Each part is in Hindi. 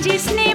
जिसने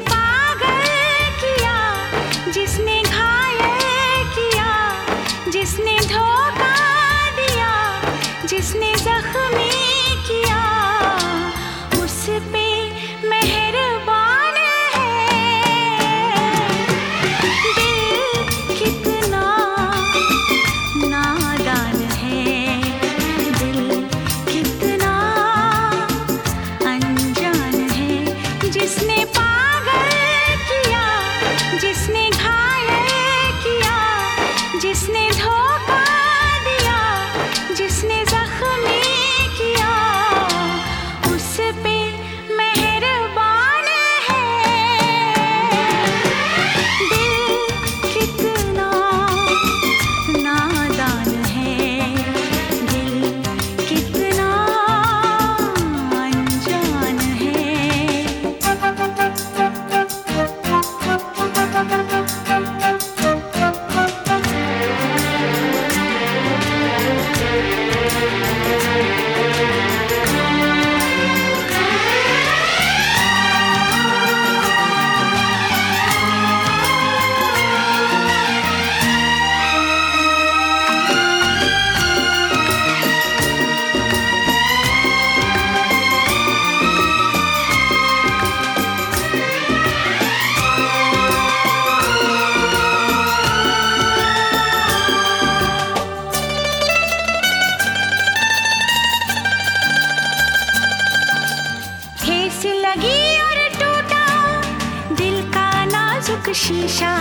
लगी और टूटा। दिल का नाजुक शीशा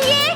ये